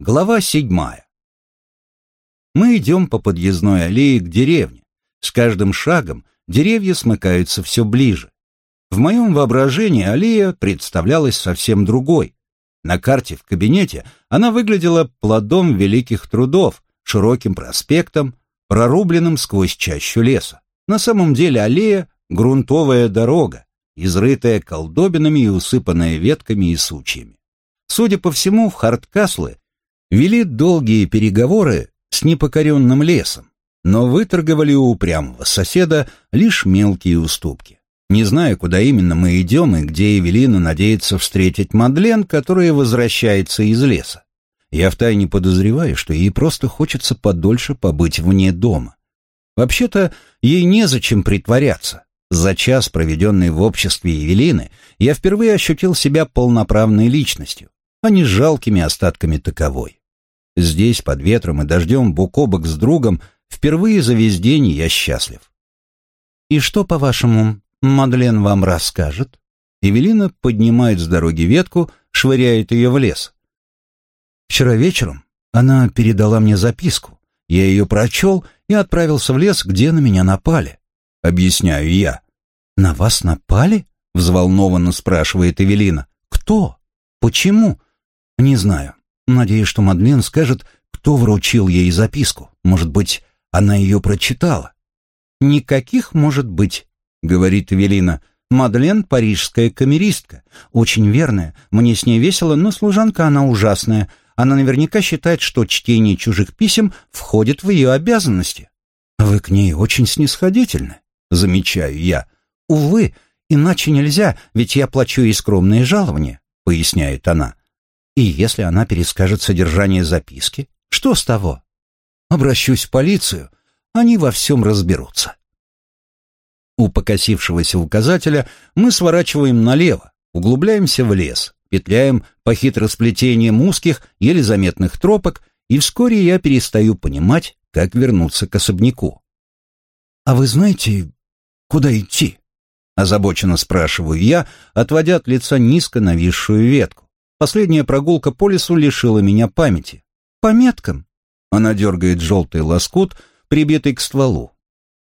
Глава седьмая. Мы идем по подъездной аллее к деревне. С каждым шагом деревья смыкаются все ближе. В моем воображении аллея представлялась совсем другой. На карте в кабинете она выглядела плодом великих трудов, широким проспектом, прорубленным сквозь чащу леса. На самом деле аллея — грунтовая дорога, изрытая колдобинами и усыпанная ветками и сучьями. Судя по всему, в Харткаслы вели долгие переговоры с непокоренным лесом, но выторговали у упрямого соседа лишь мелкие уступки. Не знаю, куда именно мы идем и где Эвелина надеется встретить Мадлен, которая возвращается из леса. Я втайне подозреваю, что ей просто хочется подольше побыть вне дома. Вообще-то, ей незачем притворяться. За час, проведенный в обществе Евелины, я впервые ощутил себя полноправной личностью, а не жалкими остатками таковой. Здесь, под ветром и дождем, бок о бок с другом, впервые за весь день я счастлив. «И что, по-вашему, Мадлен вам расскажет?» Эвелина поднимает с дороги ветку, швыряет ее в лес. «Вчера вечером она передала мне записку. Я ее прочел и отправился в лес, где на меня напали. Объясняю я. «На вас напали?» — взволнованно спрашивает Эвелина. «Кто? Почему?» «Не знаю. Надеюсь, что Мадлен скажет, кто вручил ей записку. Может быть, она ее прочитала. «Никаких может быть», — говорит Эвелина. «Мадлен — парижская камеристка. Очень верная. Мне с ней весело, но служанка она ужасная. Она наверняка считает, что чтение чужих писем входит в ее обязанности». «Вы к ней очень снисходительны», — замечаю я. «Увы, иначе нельзя, ведь я плачу ей скромные жалования», — поясняет она. И если она перескажет содержание записки, что с того? Обращусь в полицию, они во всем разберутся. У покосившегося указателя мы сворачиваем налево, углубляемся в лес, петляем по хитросплетениям узких, еле заметных тропок, и вскоре я перестаю понимать, как вернуться к особняку. «А вы знаете, куда идти?» Озабоченно спрашиваю я, отводя от лица низко нависшую ветку. Последняя прогулка по лесу лишила меня памяти. По меткам. Она дергает желтый лоскут, прибитый к стволу.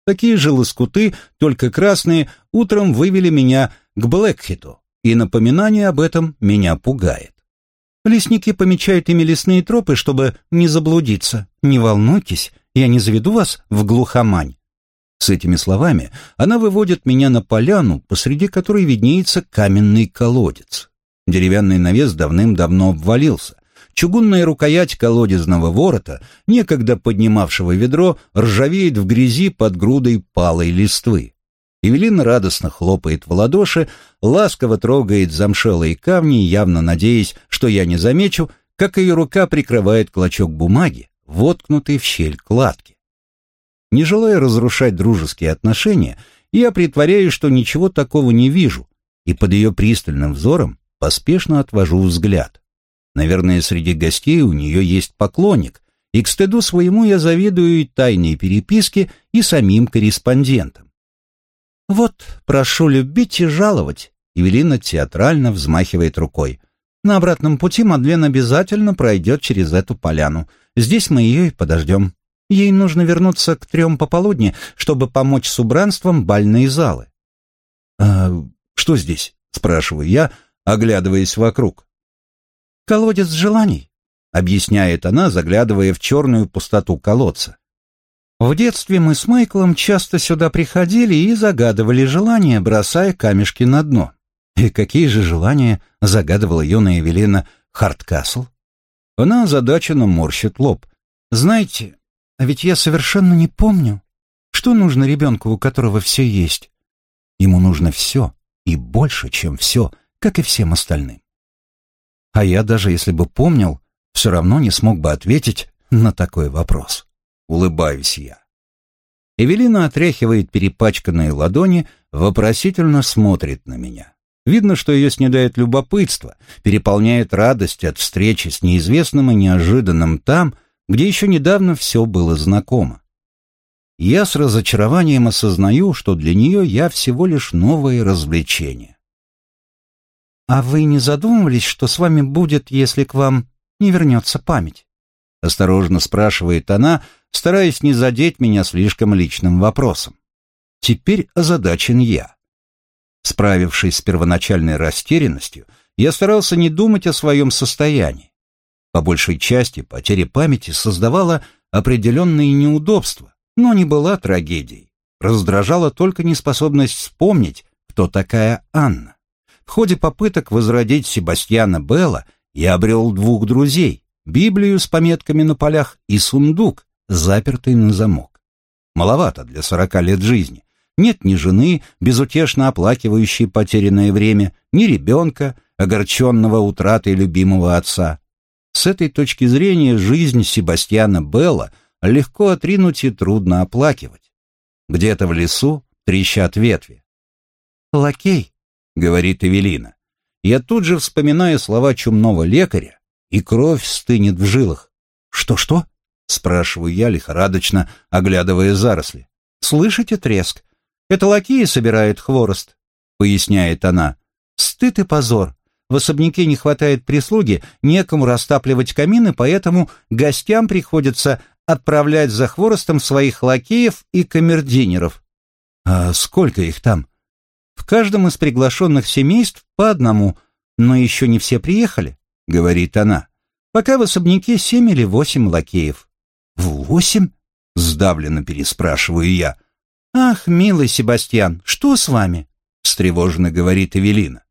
Такие же лоскуты, только красные, утром вывели меня к Блэкхиту, и напоминание об этом меня пугает. Лесники помечают ими лесные тропы, чтобы не заблудиться. Не волнуйтесь, я не заведу вас в глухомань. С этими словами она выводит меня на поляну, посреди которой виднеется каменный колодец. Деревянный навес давным-давно обвалился. Чугунная рукоять колодезного ворота, некогда поднимавшего ведро, ржавеет в грязи под грудой палой листвы. Евелина радостно хлопает в ладоши, ласково трогает замшелые камни, явно надеясь, что я не замечу, как ее рука прикрывает клочок бумаги, воткнутый в щель кладки. Не желая разрушать дружеские отношения, я притворяюсь, что ничего такого не вижу, и под ее пристальным взором поспешно отвожу взгляд. Наверное, среди гостей у нее есть поклонник, и к стыду своему я завидую и тайной переписке, и самим корреспондентам. «Вот, прошу любить и жаловать», — Евелина театрально взмахивает рукой. «На обратном пути Мадлен обязательно пройдет через эту поляну. Здесь мы ее и подождем. Ей нужно вернуться к трем пополудни, чтобы помочь с убранством бальной залы». «А что здесь?» — спрашиваю я, оглядываясь вокруг. «Колодец желаний», — объясняет она, заглядывая в черную пустоту колодца. «В детстве мы с Майклом часто сюда приходили и загадывали желания, бросая камешки на дно. И какие же желания загадывала юная Эвелина Харткасл? Она озадаченно морщит лоб. «Знаете, а ведь я совершенно не помню, что нужно ребенку, у которого все есть. Ему нужно все, и больше, чем все, как и всем остальным. А я даже если бы помнил, все равно не смог бы ответить на такой вопрос. Улыбаюсь я. Эвелина отряхивает перепачканные ладони, вопросительно смотрит на меня. Видно, что ее снедает любопытство, переполняет радость от встречи с неизвестным и неожиданным там, где еще недавно все было знакомо. Я с разочарованием осознаю, что для нее я всего лишь новое развлечение. «А вы не задумывались, что с вами будет, если к вам не вернется память? Осторожно спрашивает она, стараясь не задеть меня слишком личным вопросом. Теперь озадачен я. Справившись с первоначальной растерянностью, я старался не думать о своем состоянии. По большей части потеря памяти создавала определенные неудобства, но не была трагедией. Раздражала только неспособность вспомнить, кто такая Анна. Ходе попыток возродить Себастьяна Белла я обрел двух друзей, Библию с пометками на полях и сундук, запертый на замок. Маловато для сорока лет жизни. Нет ни жены, безутешно оплакивающей потерянное время, ни ребенка, огорченного утратой любимого отца. С этой точки зрения жизнь Себастьяна Белла легко отринуть и трудно оплакивать. Где-то в лесу трещат ветви. «Лакей», — говорит Эвелина. Я тут же вспоминаю слова чумного лекаря, и кровь стынет в жилах. «Что-что?» — спрашиваю я лихорадочно, оглядывая заросли. «Слышите треск? Это лакеи собирают хворост», — поясняет она. «Стыд и позор. В особняке не хватает прислуги, некому растапливать камины, поэтому гостям приходится отправлять за хворостом своих лакеев и камердинеров. А сколько их там? В каждом из приглашенных семейств по одному, но еще не все приехали, говорит она. Пока в особняке семь или восемь лакеев. Восемь? Сдавленно переспрашиваю я. Ах, милый Себастьян, что с вами? встревоженно говорит Эвелина.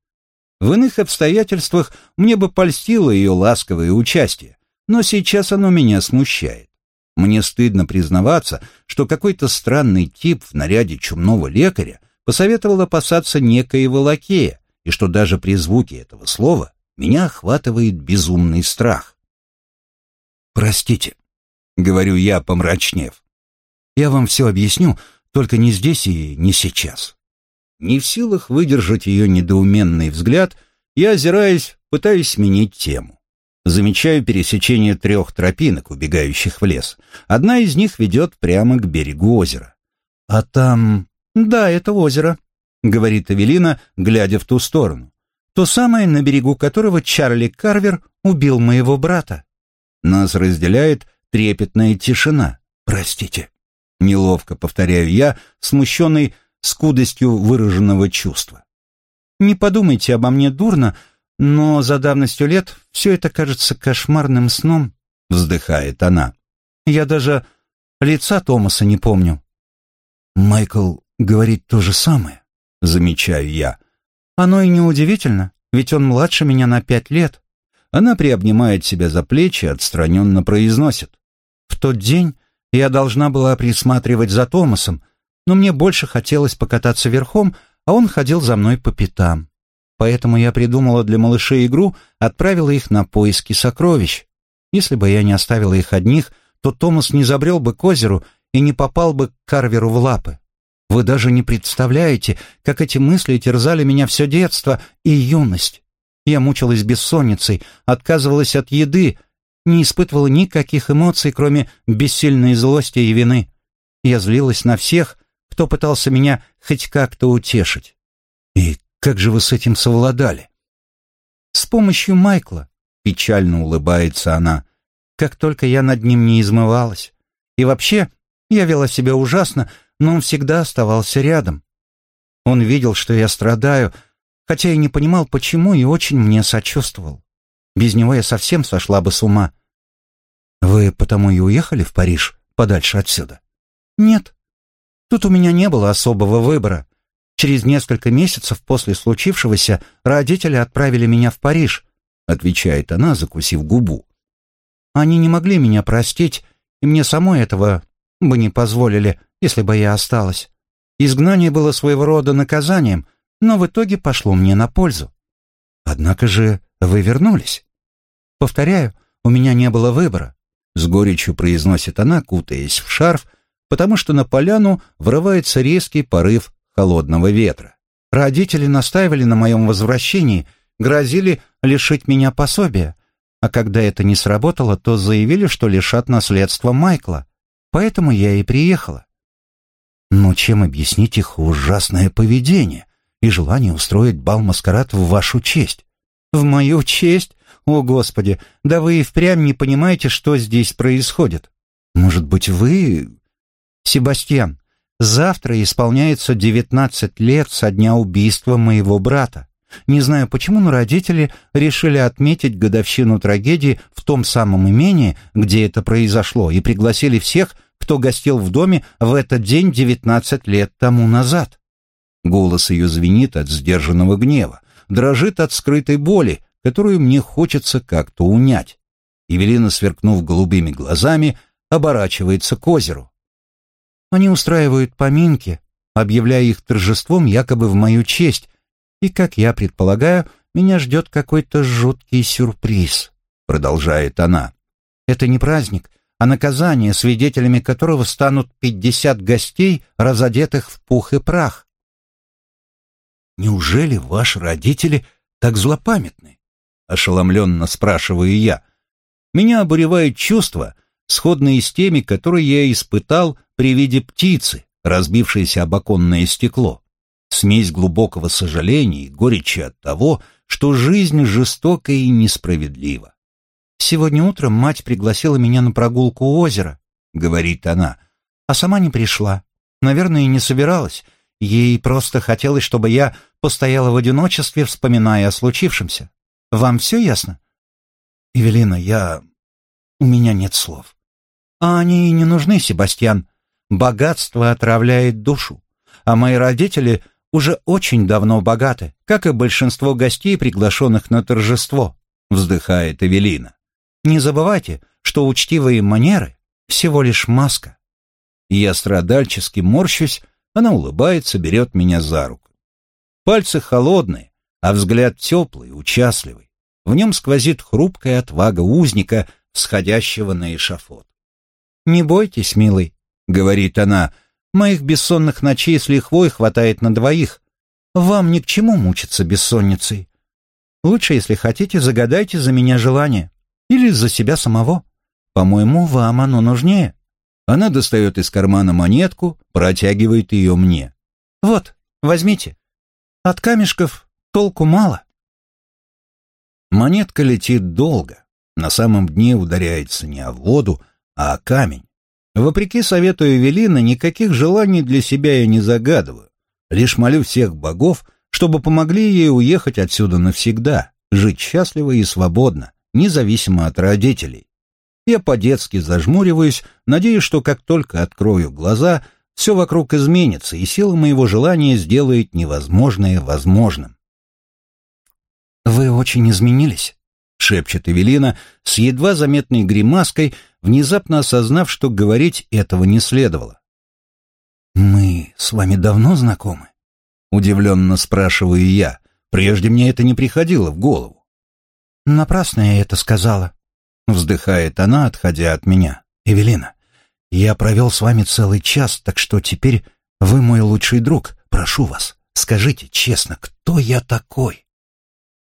В иных обстоятельствах мне бы польстило ее ласковое участие, но сейчас оно меня смущает. Мне стыдно признаваться, что какой-то странный тип в наряде чумного лекаря посоветовал опасаться некоего лакея, и что даже при звуке этого слова меня охватывает безумный страх. «Простите», — говорю я, помрачнев. «Я вам все объясню, только не здесь и не сейчас». Не в силах выдержать ее недоуменный взгляд, я, озираясь, пытаюсь сменить тему. Замечаю пересечение трех тропинок, убегающих в лес. Одна из них ведет прямо к берегу озера. А там... Да, это озеро, говорит Эвелина, глядя в ту сторону. То самое, на берегу которого Чарли Карвер убил моего брата. Нас разделяет трепетная тишина. Простите. Неловко повторяю я, смущенный скудостью выраженного чувства. Не подумайте обо мне дурно, но за давностью лет все это кажется кошмарным сном, вздыхает она. Я даже лица Томаса не помню. Майкл говорит то же самое, замечаю я. Оно и не удивительно, ведь он младше меня на пять лет. Она приобнимает себя за плечи, отстраненно произносит. В тот день я должна была присматривать за Томасом, но мне больше хотелось покататься верхом, а он ходил за мной по пятам. Поэтому я придумала для малышей игру, отправила их на поиски сокровищ. Если бы я не оставила их одних, то Томас не забрел бы к озеру и не попал бы к Карверу в лапы. Вы даже не представляете, как эти мысли терзали меня все детство и юность. Я мучилась бессонницей, отказывалась от еды, не испытывала никаких эмоций, кроме бессильной злости и вины. Я злилась на всех, кто пытался меня хоть как-то утешить. И как же вы с этим совладали? С помощью Майкла, печально улыбается она. Как только я над ним не измывалась. И вообще, я вела себя ужасно, но он всегда оставался рядом. Он видел, что я страдаю, хотя и не понимал, почему, и очень мне сочувствовал. Без него я совсем сошла бы с ума. Вы потому и уехали в Париж, подальше отсюда? Нет. Тут у меня не было особого выбора. Через несколько месяцев после случившегося родители отправили меня в Париж, отвечает она, закусив губу. Они не могли меня простить, и мне самой этого бы не позволили, если бы я осталась. Изгнание было своего рода наказанием, но в итоге пошло мне на пользу. Однако же вы вернулись. Повторяю, у меня не было выбора. С горечью произносит она, кутаясь в шарф, потому что на поляну врывается резкий порыв холодного ветра. Родители настаивали на моем возвращении, грозили лишить меня пособия, а когда это не сработало, то заявили, что лишат наследства Майкла. Поэтому я и приехала. Но чем объяснить их ужасное поведение и желание устроить бал-маскарад в вашу честь? В мою честь? О, Господи, да вы и впрямь не понимаете, что здесь происходит. Может быть, вы... Себастьян, завтра исполняется девятнадцать лет со дня убийства моего брата. Не знаю почему, но родители решили отметить годовщину трагедии в том самом имении, где это произошло, и пригласили всех, кто гостил в доме в этот день девятнадцать лет тому назад. Голос ее звенит от сдержанного гнева, дрожит от скрытой боли, которую мне хочется как-то унять. Евелина, сверкнув голубыми глазами, оборачивается к озеру. Они устраивают поминки, объявляя их торжеством якобы в мою честь, и, как я предполагаю, меня ждет какой-то жуткий сюрприз, продолжает она. Это не праздник, а наказание, свидетелями которого станут пятьдесят гостей, разодетых в пух и прах. Неужели ваши родители так злопамятны? Ошеломленно спрашиваю я. Меня обуревает чувство, сходные с теми, которые я испытал при виде птицы, разбившейся об оконное стекло. Смесь глубокого сожаления и горечи от того, что жизнь жестока и несправедлива. «Сегодня утром мать пригласила меня на прогулку у озера», — говорит она, — «а сама не пришла. Наверное, и не собиралась. Ей просто хотелось, чтобы я постояла в одиночестве, вспоминая о случившемся. Вам все ясно? Эвелина, я... У меня нет слов. А они и не нужны, Себастьян. Богатство отравляет душу. А мои родители уже очень давно богаты, как и большинство гостей, приглашенных на торжество, вздыхает Эвелина. Не забывайте, что учтивые манеры — всего лишь маска. Я страдальчески морщусь, она улыбается, берет меня за руку. Пальцы холодные, а взгляд теплый, участливый. В нем сквозит хрупкая отвага узника, сходящего на эшафот. «Не бойтесь, милый», — говорит она, — «моих бессонных ночей с лихвой хватает на двоих. Вам ни к чему мучиться бессонницей. Лучше, если хотите, загадайте за меня желание. Или за себя самого. По-моему, вам оно нужнее». Она достает из кармана монетку, протягивает ее мне. «Вот, возьмите. От камешков толку мало». Монетка летит долго. На самом дне ударяется не о воду, а о камень. Вопреки совету Эвелина, никаких желаний для себя я не загадываю. Лишь молю всех богов, чтобы помогли ей уехать отсюда навсегда, жить счастливо и свободно, независимо от родителей. Я по-детски зажмуриваюсь, надеюсь, что как только открою глаза, все вокруг изменится, и сила моего желания сделает невозможное возможным. «Вы очень изменились», — шепчет Эвелина с едва заметной гримаской, внезапно осознав, что говорить этого не следовало. «Мы с вами давно знакомы?» — удивленно спрашиваю я. Прежде мне это не приходило в голову. «Напрасно я это сказала», Вздыхает она, отходя от меня. «Эвелина, я провел с вами целый час, так что теперь вы мой лучший друг. Прошу вас, скажите честно, кто я такой?»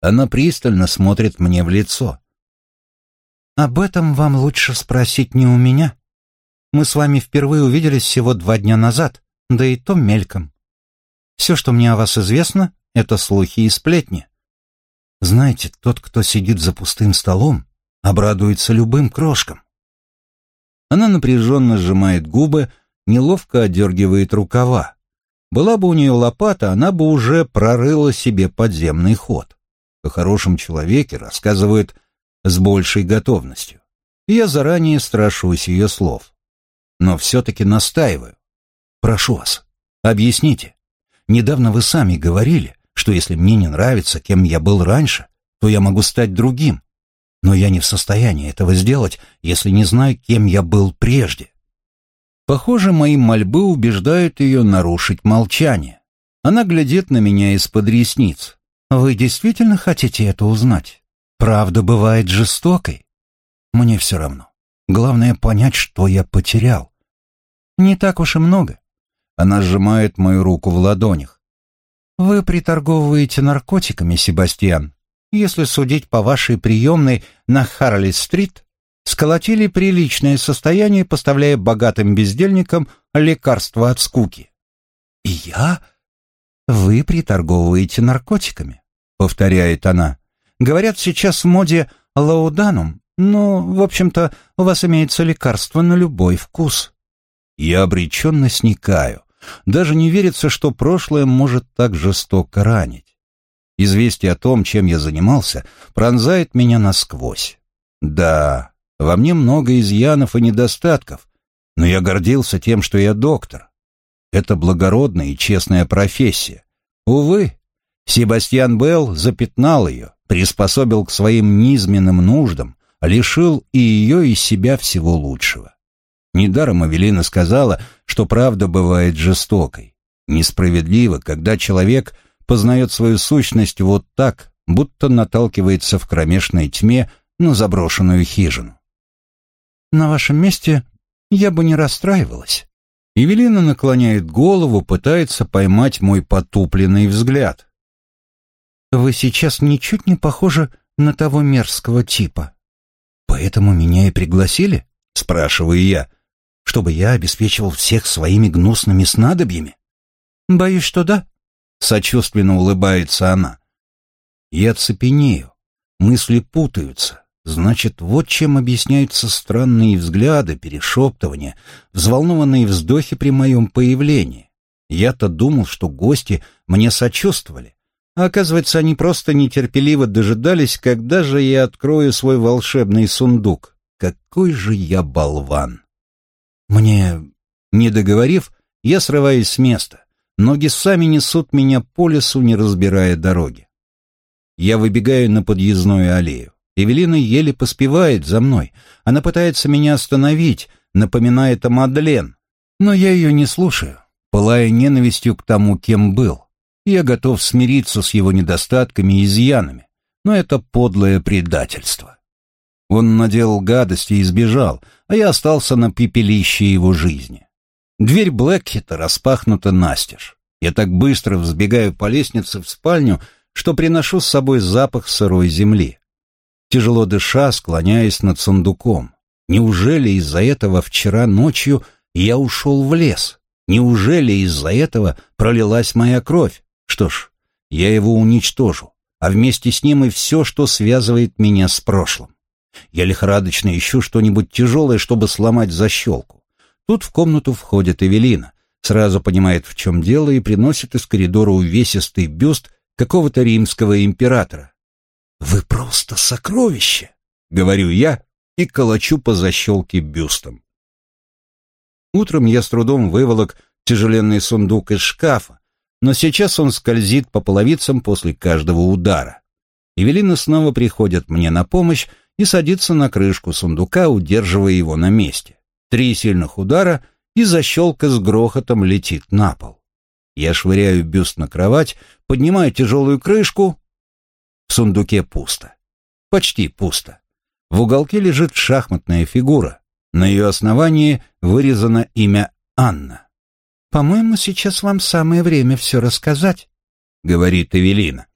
Она пристально смотрит мне в лицо. «Об этом вам лучше спросить не у меня. Мы с вами впервые увиделись всего два дня назад, да и то мельком. Все, что мне о вас известно, это слухи и сплетни. Знаете, тот, кто сидит за пустым столом, обрадуется любым крошкам. Она напряженно сжимает губы, неловко одергивает рукава. Была бы у нее лопата, она бы уже прорыла себе подземный ход. О хорошем человеке рассказывают с большей готовностью. Я заранее страшусь ее слов. Но все-таки настаиваю. Прошу вас, объясните. Недавно вы сами говорили, что если мне не нравится, кем я был раньше, то я могу стать другим но я не в состоянии этого сделать, если не знаю, кем я был прежде. Похоже, мои мольбы убеждают ее нарушить молчание. Она глядит на меня из-под ресниц. «Вы действительно хотите это узнать? Правда бывает жестокой?» «Мне все равно. Главное понять, что я потерял». «Не так уж и много». Она сжимает мою руку в ладонях. «Вы приторговываете наркотиками, Себастьян если судить по вашей приемной на Харли-стрит, сколотили приличное состояние, поставляя богатым бездельникам лекарства от скуки. И я? Вы приторговываете наркотиками, повторяет она. Говорят, сейчас в моде лауданум, но, в общем-то, у вас имеется лекарство на любой вкус. Я обреченно сникаю. Даже не верится, что прошлое может так жестоко ранить. Известие о том, чем я занимался, пронзает меня насквозь. Да, во мне много изъянов и недостатков, но я гордился тем, что я доктор. Это благородная и честная профессия. Увы, Себастьян Белл запятнал ее, приспособил к своим низменным нуждам, лишил и ее, и себя всего лучшего. Недаром Авелина сказала, что правда бывает жестокой. Несправедливо, когда человек познает свою сущность вот так, будто наталкивается в кромешной тьме на заброшенную хижину. «На вашем месте я бы не расстраивалась». Евелина наклоняет голову, пытается поймать мой потупленный взгляд. «Вы сейчас ничуть не похожи на того мерзкого типа». «Поэтому меня и пригласили?» — спрашиваю я. «Чтобы я обеспечивал всех своими гнусными снадобьями?» «Боюсь, что да», — сочувственно улыбается она. Я цепенею, мысли путаются. Значит, вот чем объясняются странные взгляды, перешептывания, взволнованные вздохи при моем появлении. Я-то думал, что гости мне сочувствовали, а оказывается, они просто нетерпеливо дожидались, когда же я открою свой волшебный сундук. Какой же я болван! Мне, не договорив, я срываюсь с места. Ноги сами несут меня по лесу, не разбирая дороги. Я выбегаю на подъездную аллею. Эвелина еле поспевает за мной. Она пытается меня остановить, напоминает о Мадлен. Но я ее не слушаю, пылая ненавистью к тому, кем был. Я готов смириться с его недостатками и изъянами, но это подлое предательство. Он наделал гадости и сбежал, а я остался на пепелище его жизни. Дверь Блэкхита распахнута настежь. Я так быстро взбегаю по лестнице в спальню, что приношу с собой запах сырой земли тяжело дыша, склоняясь над сундуком. Неужели из-за этого вчера ночью я ушел в лес? Неужели из-за этого пролилась моя кровь? Что ж, я его уничтожу, а вместе с ним и все, что связывает меня с прошлым. Я лихорадочно ищу что-нибудь тяжелое, чтобы сломать защелку. Тут в комнату входит Эвелина, сразу понимает, в чем дело, и приносит из коридора увесистый бюст какого-то римского императора, «Вы просто сокровище!» — говорю я и колочу по защелке бюстом. Утром я с трудом выволок тяжеленный сундук из шкафа, но сейчас он скользит по половицам после каждого удара. Евелина снова приходит мне на помощь и садится на крышку сундука, удерживая его на месте. Три сильных удара, и защелка с грохотом летит на пол. Я швыряю бюст на кровать, поднимаю тяжелую крышку, в сундуке пусто. Почти пусто. В уголке лежит шахматная фигура. На ее основании вырезано имя Анна. «По-моему, сейчас вам самое время все рассказать», — говорит Эвелина.